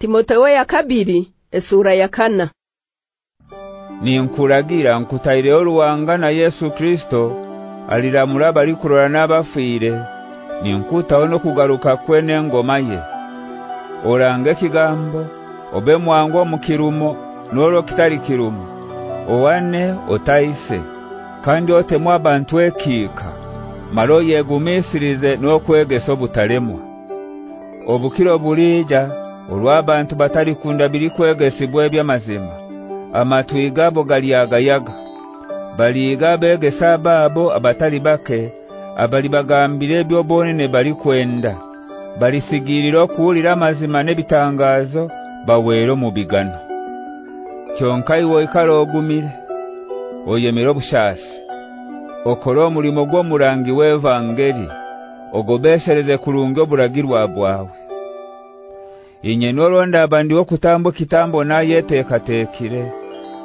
Timotheo ya kabiri esura ya kana. Ninkuragira nkutaire oluwanga na Yesu Kristo aliramura bali kurora nabafire ninkuta ono kugaruka kwene ngoma ye. Orange kigambo obe mwango mukirumo noro kitali kirumo. Owane otaise kandi ote mwabantu ekika maro yegumisirize nokwegeso butalemwa obukiro bulija olwabantu batali kunda bili kwegesibwe byamazima amatwigabo galiagayaga baliga begesa babo abatali bake abali bagambire byo bonene bali kwenda. Bali sigiriro kuulira amazima nebitangazo bawero mu bigano. Kyonkai wo ikaro ogumire oyemero bushasi okoro mulimo gwo murangi wevangeli ogobeshereze kurunge buragirwa bwawe inye noronda abandi wo kutambo kitambo nayete katekire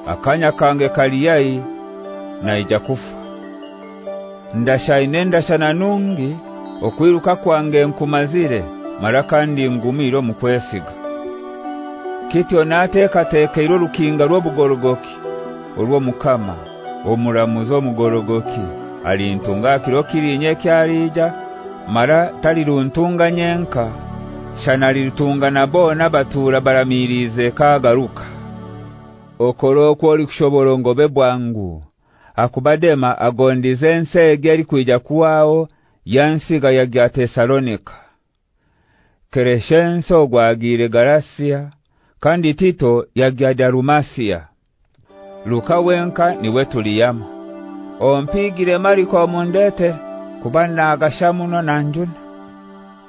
akanya kange kaliyai na ijakufa ndashaine ndashana nungi okwiruka kwange nkumazire marakandi ngumiro mukwesiga kityo nateka tekeiro lukinga rwobugorogoki olwo mukama omuramuzo mugorogoki alintunga kiro kirinye kyalija mara taliruntunga nyenka litunga nabona batura baramirize kagaruka. Okoro kwoli kushoboro bebwangu bwangu. Akubadema agondize nsege ali kuija kuwao yansiga ya gya Tesalonika Kereshenso gwagire Galasia kandi Tito ya gya Darumasia. Wenka niwe tuliyama. Ompigire Mariko mundete kubana agashamuno nanjuna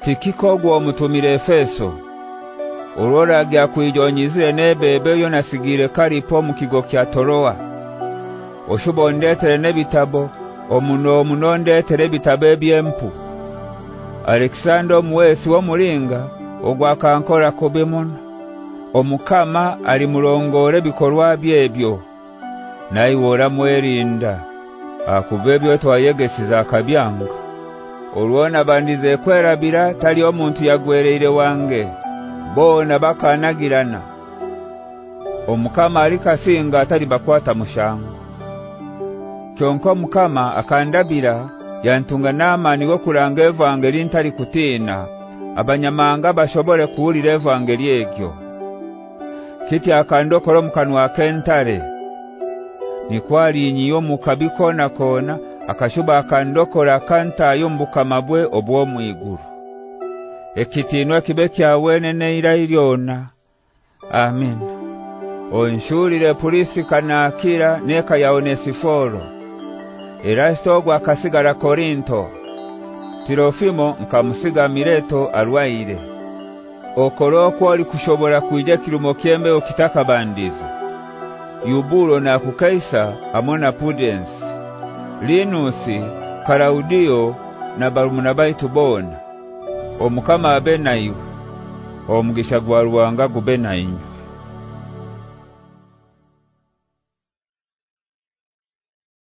Tikiko gwo mutumire Efeso. Urora gya kwijonyizire nebebe yo nasigire kalipo mukigo kya Toroa. Oshubondetere nebitabo omuno omunondetere bitabo ebyempu. Alexander mwesi wo mulinga ogwakankora kobemon. Omukama ali mulongore bikorwa byebyo. Nayiwora mwerinda. Akubebyo twayegesiza akabyanga olwona bandize kwerabira tali omuntu yagwereire wange. Bona bakanagirana omukama alikasinga atali bakwata mushango. Kyonko mukama akandabira yantunga namani wo kuranga evangeli ntali kutina abanyamanga bashobore kuulira evangeli egyo. Kiti akandokoro mukanwa kentare nikwali nyiyo mukabiko na kona akashuba akandokora kanta yombuka mabwe obwo mwiguru. Ekitinwa kibeki wene neira iliona amen. Onshurire polisi kana akira neka ya onesiforo Erasto gwa kasigara Korinto. Tirofimo nkamusiga Mireto arwaire Okoroko ali kushobora kuija kirumo kiembe okitaka bandizo yuburo na kukaisa amona Pudens Linusi, Kalaudio na Balumunabai tubona. Omukama abenaiwe. Omugisha gwa ruwanga gubenaiwe.